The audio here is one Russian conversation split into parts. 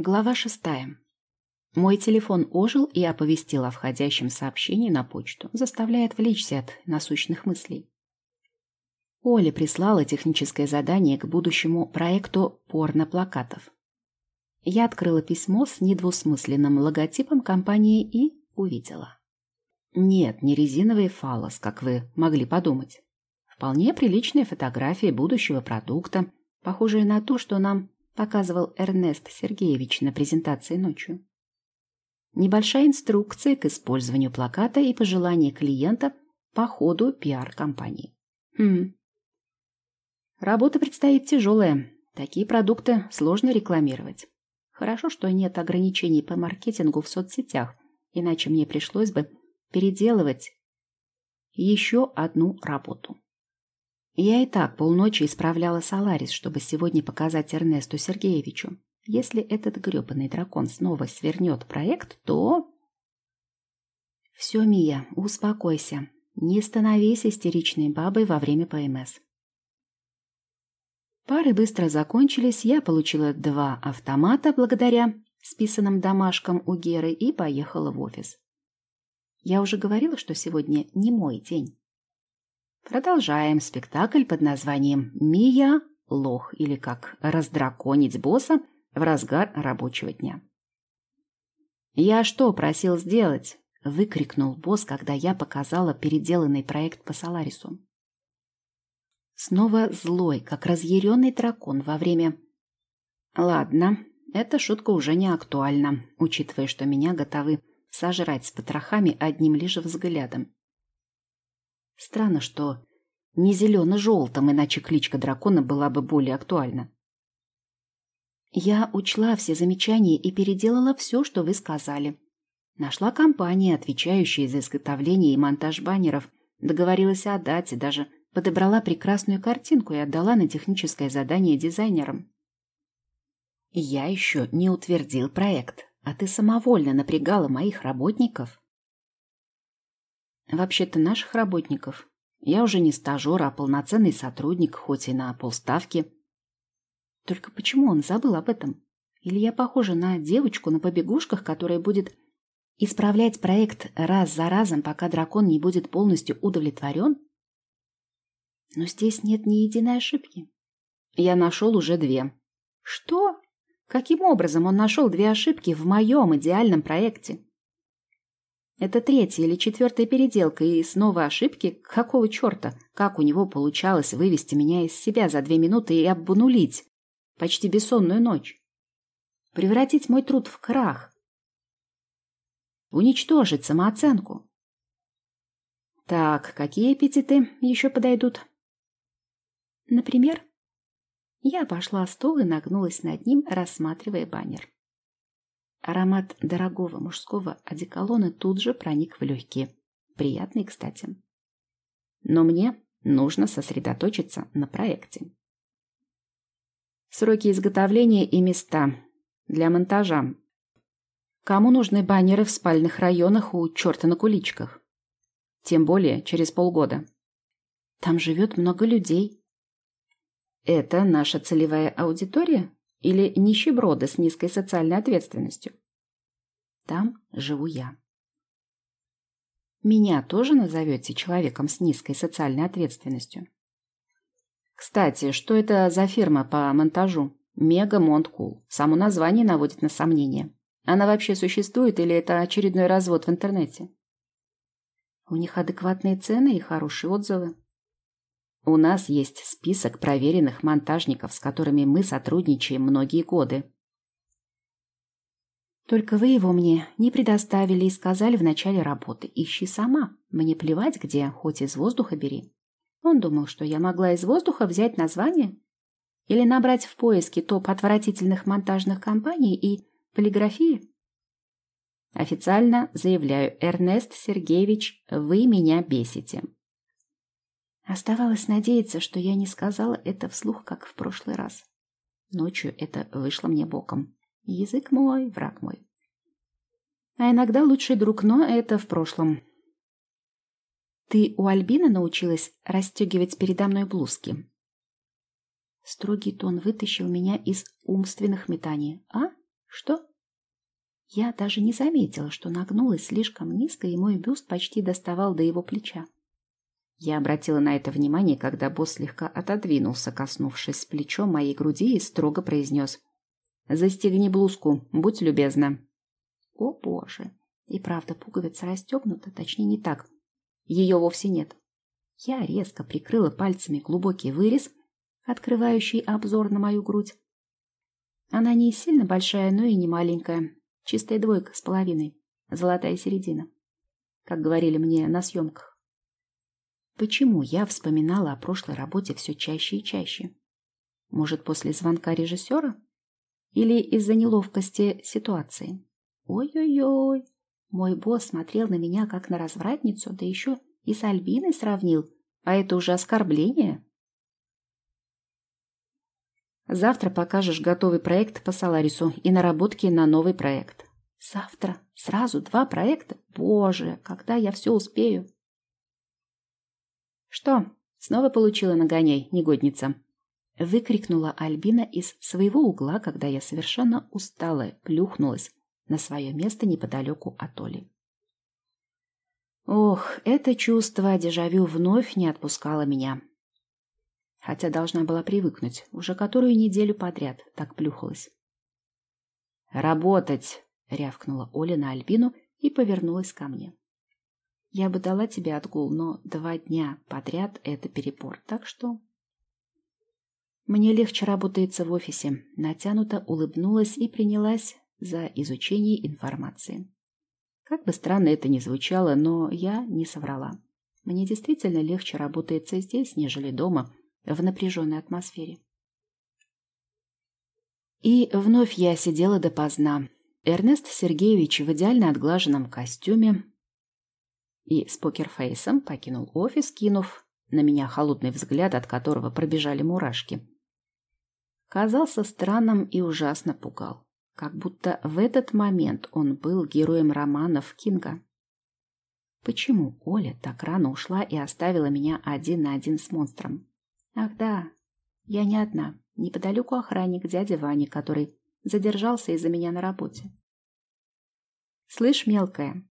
Глава шестая. Мой телефон ожил и оповестил о входящем сообщении на почту, заставляя отвлечься от насущных мыслей. Оля прислала техническое задание к будущему проекту порно-плакатов. Я открыла письмо с недвусмысленным логотипом компании и увидела. Нет, не резиновый фалос, как вы могли подумать. Вполне приличные фотографии будущего продукта, похожие на то, что нам показывал Эрнест Сергеевич на презентации ночью. Небольшая инструкция к использованию плаката и пожелания клиента по ходу пиар-компании. Хм. Работа предстоит тяжелая. Такие продукты сложно рекламировать. Хорошо, что нет ограничений по маркетингу в соцсетях, иначе мне пришлось бы переделывать еще одну работу. Я и так полночи исправляла Соларис, чтобы сегодня показать Эрнесту Сергеевичу. Если этот грёбаный дракон снова свернет проект, то... Все, Мия, успокойся. Не становись истеричной бабой во время ПМС. Пары быстро закончились, я получила два автомата благодаря списанным домашкам у Геры и поехала в офис. Я уже говорила, что сегодня не мой день. Продолжаем спектакль под названием «Мия. Лох» или как «Раздраконить босса» в разгар рабочего дня. «Я что просил сделать?» — выкрикнул босс, когда я показала переделанный проект по Соларису. Снова злой, как разъяренный дракон во время... Ладно, эта шутка уже не актуальна, учитывая, что меня готовы сожрать с потрохами одним лишь взглядом. Странно, что не зелено-желтым, иначе кличка дракона была бы более актуальна. Я учла все замечания и переделала все, что вы сказали. Нашла компании, отвечающие за изготовление и монтаж баннеров, договорилась о дате, даже подобрала прекрасную картинку и отдала на техническое задание дизайнерам. Я еще не утвердил проект, а ты самовольно напрягала моих работников. Вообще-то наших работников. Я уже не стажер, а полноценный сотрудник, хоть и на полставки. Только почему он забыл об этом? Или я похожа на девочку на побегушках, которая будет исправлять проект раз за разом, пока дракон не будет полностью удовлетворен? Но здесь нет ни единой ошибки. Я нашел уже две. Что? Каким образом он нашел две ошибки в моем идеальном проекте? Это третья или четвертая переделка, и снова ошибки? Какого черта? Как у него получалось вывести меня из себя за две минуты и обнулить почти бессонную ночь? Превратить мой труд в крах? Уничтожить самооценку? Так, какие эпитеты еще подойдут? Например, я обошла стол и нагнулась над ним, рассматривая баннер. Аромат дорогого мужского одеколона тут же проник в легкие. Приятный, кстати. Но мне нужно сосредоточиться на проекте. Сроки изготовления и места для монтажа. Кому нужны баннеры в спальных районах у черта на куличках? Тем более через полгода. Там живет много людей. Это наша целевая аудитория? Или нищеброды с низкой социальной ответственностью? Там живу я. Меня тоже назовете человеком с низкой социальной ответственностью? Кстати, что это за фирма по монтажу? Мега Монткул. Само название наводит на сомнение. Она вообще существует или это очередной развод в интернете? У них адекватные цены и хорошие отзывы. У нас есть список проверенных монтажников, с которыми мы сотрудничаем многие годы. Только вы его мне не предоставили и сказали в начале работы. Ищи сама. Мне плевать где, хоть из воздуха бери. Он думал, что я могла из воздуха взять название? Или набрать в поиске топ отвратительных монтажных компаний и полиграфии? Официально заявляю, Эрнест Сергеевич, вы меня бесите. Оставалось надеяться, что я не сказала это вслух, как в прошлый раз. Ночью это вышло мне боком. Язык мой, враг мой. А иногда лучший друг, но это в прошлом. Ты у Альбины научилась расстегивать передо мной блузки? Строгий тон вытащил меня из умственных метаний. А? Что? Я даже не заметила, что нагнулась слишком низко, и мой бюст почти доставал до его плеча. Я обратила на это внимание, когда босс слегка отодвинулся, коснувшись плечом моей груди, и строго произнес. «Застегни блузку, будь любезна». О, боже! И правда, пуговица расстегнута, точнее не так. Ее вовсе нет. Я резко прикрыла пальцами глубокий вырез, открывающий обзор на мою грудь. Она не сильно большая, но и не маленькая. Чистая двойка с половиной. Золотая середина. Как говорили мне на съемках. Почему я вспоминала о прошлой работе все чаще и чаще? Может, после звонка режиссера? Или из-за неловкости ситуации? Ой-ой-ой. Мой босс смотрел на меня как на развратницу, да еще и с Альбиной сравнил. А это уже оскорбление. Завтра покажешь готовый проект по Соларису и наработки на новый проект. Завтра? Сразу два проекта? Боже, когда я все успею? Что, снова получила нагоняй, негодница? Выкрикнула Альбина из своего угла, когда я совершенно усталая плюхнулась на свое место неподалеку от Оли. Ох, это чувство дежавю вновь не отпускало меня хотя должна была привыкнуть, уже которую неделю подряд так плюхалась. «Работать!» — рявкнула Оля на Альбину и повернулась ко мне. «Я бы дала тебе отгул, но два дня подряд — это перепор, так что...» Мне легче работается в офисе. Натянуто улыбнулась и принялась за изучение информации. Как бы странно это ни звучало, но я не соврала. Мне действительно легче работается здесь, нежели дома, в напряженной атмосфере. И вновь я сидела допоздна. Эрнест Сергеевич в идеально отглаженном костюме и с покерфейсом покинул офис, кинув на меня холодный взгляд, от которого пробежали мурашки. Казался странным и ужасно пугал, как будто в этот момент он был героем романов Кинга. Почему Оля так рано ушла и оставила меня один на один с монстром? Ах да, я не одна. Неподалеку охранник дядя Вани, который задержался из-за меня на работе. Слышь, мелкая,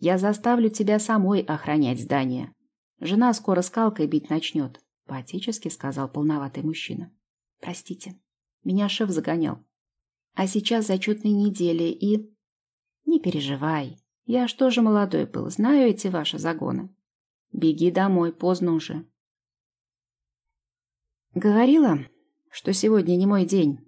я заставлю тебя самой охранять здание. Жена скоро скалкой бить начнет, поотечески сказал полноватый мужчина. Простите, меня шеф загонял. А сейчас зачетные недели и... Не переживай, я ж тоже молодой был, знаю эти ваши загоны. Беги домой, поздно уже. Говорила, что сегодня не мой день.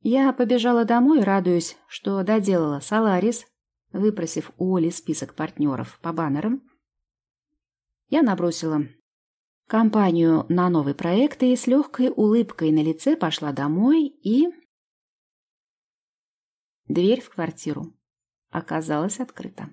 Я побежала домой, радуясь, что доделала Соларис, выпросив у Оли список партнеров по баннерам. Я набросила компанию на новый проект и с легкой улыбкой на лице пошла домой и... Дверь в квартиру оказалась открыта.